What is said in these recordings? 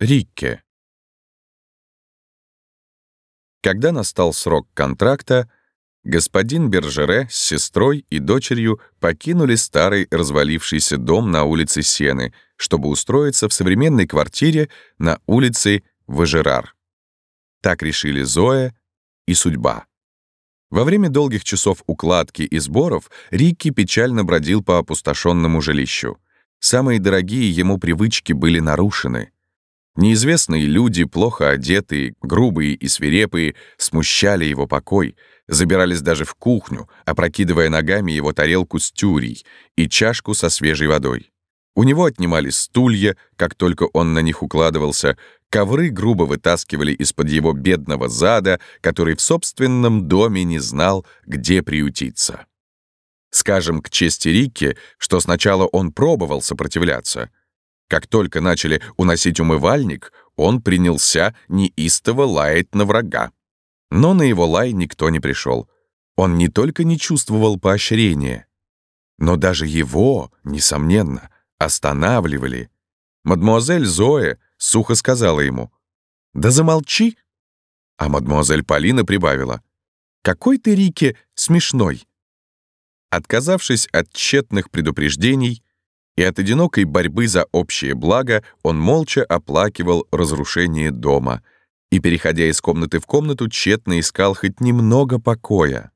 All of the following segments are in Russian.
Рикке. Когда настал срок контракта, господин Бержере с сестрой и дочерью покинули старый развалившийся дом на улице Сены, чтобы устроиться в современной квартире на улице Важерар. Так решили Зоя и судьба. Во время долгих часов укладки и сборов Рикки печально бродил по опустошенному жилищу. Самые дорогие ему привычки были нарушены — Неизвестные люди, плохо одетые, грубые и свирепые, смущали его покой, забирались даже в кухню, опрокидывая ногами его тарелку с тюрей и чашку со свежей водой. У него отнимали стулья, как только он на них укладывался, ковры грубо вытаскивали из-под его бедного зада, который в собственном доме не знал, где приютиться. Скажем к чести Рикки, что сначала он пробовал сопротивляться — как только начали уносить умывальник, он принялся неистово лаять на врага. Но на его лай никто не пришел. Он не только не чувствовал поощрения, но даже его, несомненно, останавливали. Мадмуазель Зоя сухо сказала ему «Да замолчи!» А мадмуазель Полина прибавила «Какой ты, Рике, смешной!» Отказавшись от тщетных предупреждений, и от одинокой борьбы за общее благо он молча оплакивал разрушение дома и, переходя из комнаты в комнату, тщетно искал хоть немного покоя.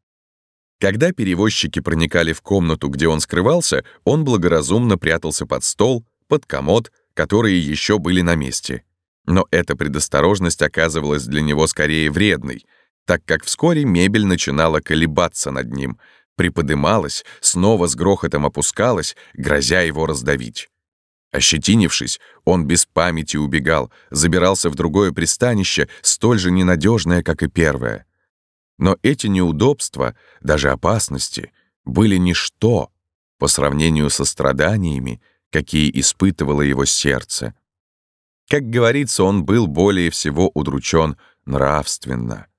Когда перевозчики проникали в комнату, где он скрывался, он благоразумно прятался под стол, под комод, которые еще были на месте. Но эта предосторожность оказывалась для него скорее вредной, так как вскоре мебель начинала колебаться над ним — приподымалась, снова с грохотом опускалась, грозя его раздавить. Ощетинившись, он без памяти убегал, забирался в другое пристанище, столь же ненадежное, как и первое. Но эти неудобства, даже опасности, были ничто по сравнению со страданиями, какие испытывало его сердце. Как говорится, он был более всего удручен нравственно —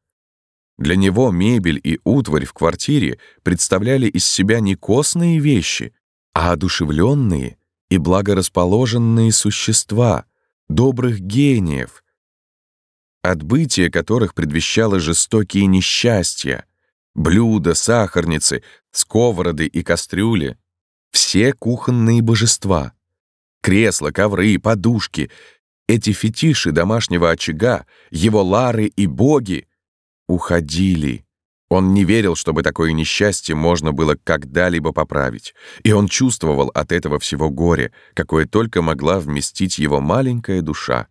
для него мебель и утварь в квартире представляли из себя не костные вещи, а одушевленные и благорасположенные существа, добрых гениев, отбытие которых предвещало жестокие несчастья, блюда, сахарницы, сковороды и кастрюли, все кухонные божества, кресла, ковры, подушки, эти фетиши домашнего очага, его лары и боги — уходили. Он не верил, чтобы такое несчастье можно было когда-либо поправить, и он чувствовал от этого всего горе, какое только могла вместить его маленькая душа.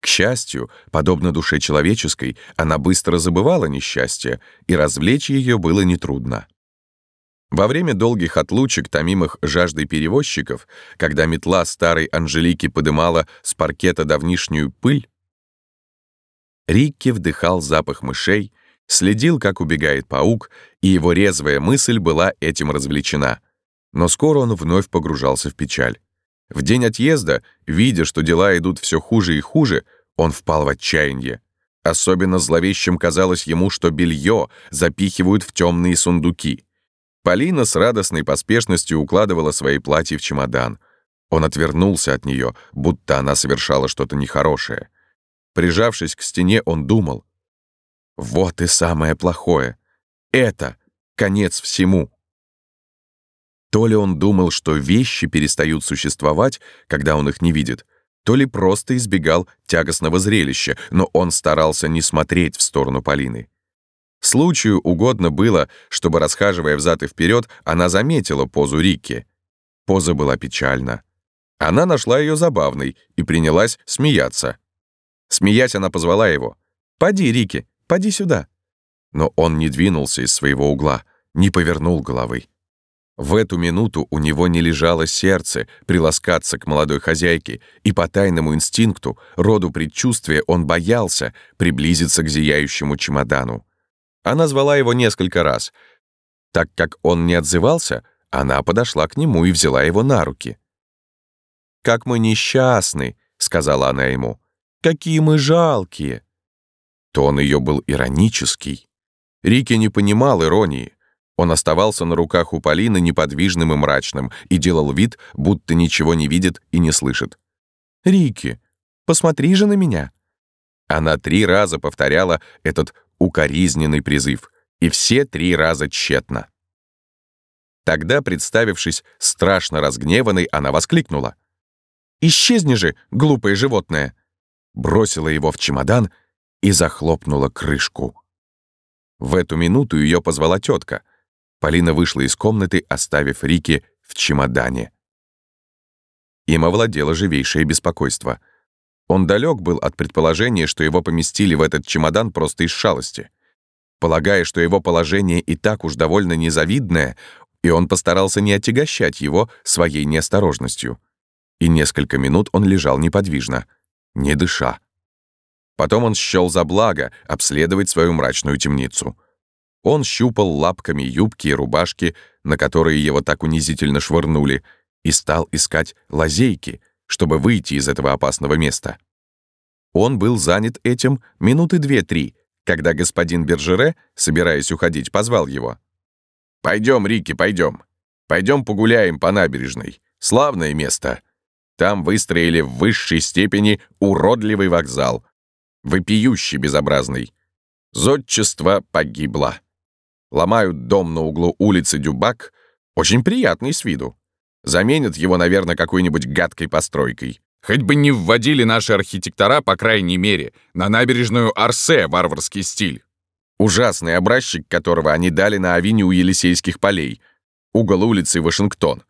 К счастью, подобно душе человеческой, она быстро забывала несчастье, и развлечь ее было нетрудно. Во время долгих отлучек, томимых жаждой перевозчиков, когда метла старой Анжелики подымала с паркета давнишнюю пыль, Рикки вдыхал запах мышей, следил, как убегает паук, и его резвая мысль была этим развлечена. Но скоро он вновь погружался в печаль. В день отъезда, видя, что дела идут все хуже и хуже, он впал в отчаяние. Особенно зловещим казалось ему, что белье запихивают в темные сундуки. Полина с радостной поспешностью укладывала свои платья в чемодан. Он отвернулся от нее, будто она совершала что-то нехорошее. Прижавшись к стене, он думал. Вот и самое плохое. Это конец всему. То ли он думал, что вещи перестают существовать, когда он их не видит, то ли просто избегал тягостного зрелища, но он старался не смотреть в сторону Полины. Случаю угодно было, чтобы, расхаживая взад и вперед, она заметила позу Рикки. Поза была печальна. Она нашла ее забавной и принялась смеяться. Смеясь, она позвала его. «Поди, Рики, поди сюда». Но он не двинулся из своего угла, не повернул головы. В эту минуту у него не лежало сердце приласкаться к молодой хозяйке, и по тайному инстинкту, роду предчувствия, он боялся приблизиться к зияющему чемодану. Она звала его несколько раз. Так как он не отзывался, она подошла к нему и взяла его на руки. «Как мы несчастны», — сказала она ему. Какие мы жалкие!» Тон ее был иронический. Рики не понимал иронии. Он оставался на руках у Полины неподвижным и мрачным и делал вид, будто ничего не видит и не слышит. «Рики, Посмотри же на меня!» Она три раза повторяла этот укоризненный призыв, и все три раза тщетно. Тогда, представившись страшно разгневанной, она воскликнула. «Исчезни же, глупое животное!» Бросила его в чемодан и захлопнула крышку. В эту минуту ее позвала тетка. Полина вышла из комнаты, оставив Рики в чемодане. Им овладело живейшее беспокойство. Он далек был от предположения, что его поместили в этот чемодан просто из шалости. Полагая, что его положение и так уж довольно незавидное, и он постарался не отягощать его своей неосторожностью. И несколько минут он лежал неподвижно, не дыша. Потом он счел за благо обследовать свою мрачную темницу. Он щупал лапками юбки и рубашки, на которые его так унизительно швырнули, и стал искать лазейки, чтобы выйти из этого опасного места. Он был занят этим минуты две-три, когда господин Бержере, собираясь уходить, позвал его. «Пойдем, Рики, пойдем. Пойдем погуляем по набережной. Славное место. Там выстроили в высшей степени уродливый вокзал, вопиющий безобразный. Зодчество погибло. Ломают дом на углу улицы Дюбак, очень приятный с виду. Заменят его, наверное, какой-нибудь гадкой постройкой. Хоть бы не вводили наши архитектора, по крайней мере, на набережную Арсе варварский стиль. Ужасный образчик, которого они дали на авеню Елисейских полей. Угол улицы Вашингтон.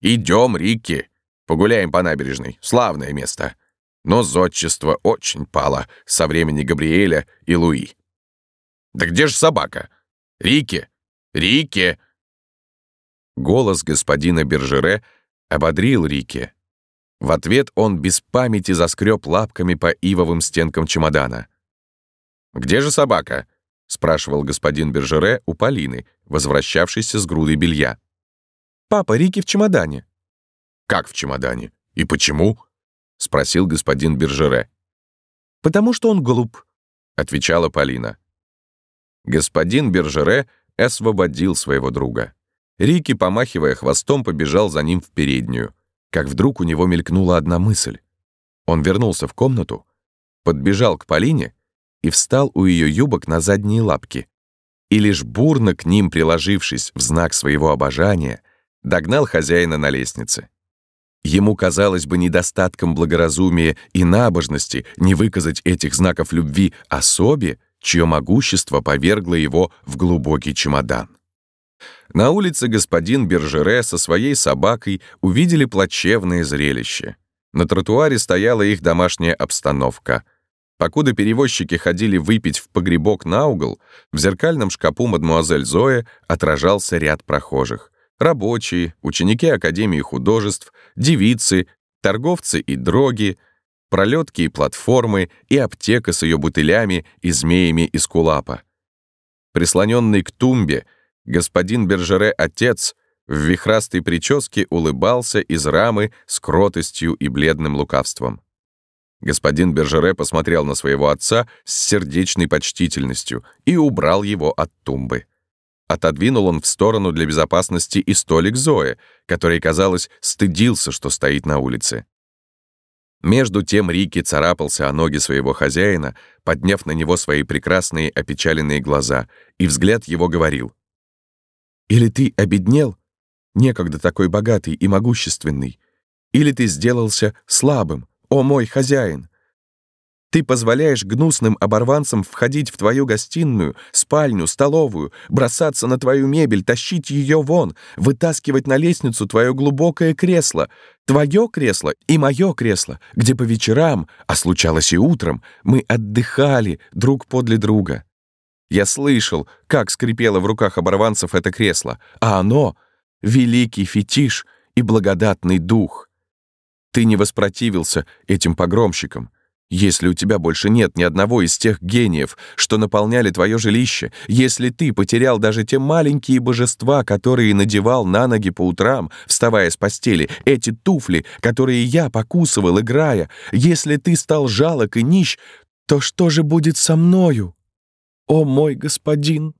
Идем, Рикки. Погуляем по набережной. Славное место. Но зодчество очень пало со времени Габриэля и Луи. «Да где же собака? Рикки! Рикки!» Голос господина Бержере ободрил Рикки. В ответ он без памяти заскреб лапками по ивовым стенкам чемодана. «Где же собака?» — спрашивал господин Бержере у Полины, возвращавшейся с грудой белья. «Папа, Рики в чемодане». «Как в чемодане? И почему?» — спросил господин Бержере. «Потому что он глуп», — отвечала Полина. Господин Бержере освободил своего друга. Рики, помахивая хвостом, побежал за ним в переднюю, как вдруг у него мелькнула одна мысль. Он вернулся в комнату, подбежал к Полине и встал у ее юбок на задние лапки. И лишь бурно к ним приложившись в знак своего обожания, догнал хозяина на лестнице. Ему казалось бы недостатком благоразумия и набожности не выказать этих знаков любви особе, чье могущество повергло его в глубокий чемодан. На улице господин Бержере со своей собакой увидели плачевное зрелище. На тротуаре стояла их домашняя обстановка. Покуда перевозчики ходили выпить в погребок на угол, в зеркальном шкапу мадмуазель Зоя отражался ряд прохожих рабочие, ученики Академии художеств, девицы, торговцы и дроги, пролетки и платформы и аптека с ее бутылями и змеями из кулапа. Прислоненный к тумбе, господин Бержере-отец в вихрастой прическе улыбался из рамы с кротостью и бледным лукавством. Господин Бержере посмотрел на своего отца с сердечной почтительностью и убрал его от тумбы. Отодвинул он в сторону для безопасности и столик Зои, который, казалось, стыдился, что стоит на улице. Между тем Рики царапался о ноги своего хозяина, подняв на него свои прекрасные опечаленные глаза, и взгляд его говорил. «Или ты обеднел, некогда такой богатый и могущественный, или ты сделался слабым, о мой хозяин, ты позволяешь гнусным оборванцам входить в твою гостиную, спальню, столовую, бросаться на твою мебель, тащить ее вон, вытаскивать на лестницу твое глубокое кресло, твое кресло и мое кресло, где по вечерам, а случалось и утром, мы отдыхали друг подле друга. Я слышал, как скрипело в руках оборванцев это кресло, а оно — великий фетиш и благодатный дух. Ты не воспротивился этим погромщикам, если у тебя больше нет ни одного из тех гениев, что наполняли твое жилище, если ты потерял даже те маленькие божества, которые надевал на ноги по утрам, вставая с постели, эти туфли, которые я покусывал, играя, если ты стал жалок и нищ, то что же будет со мною? О мой господин!»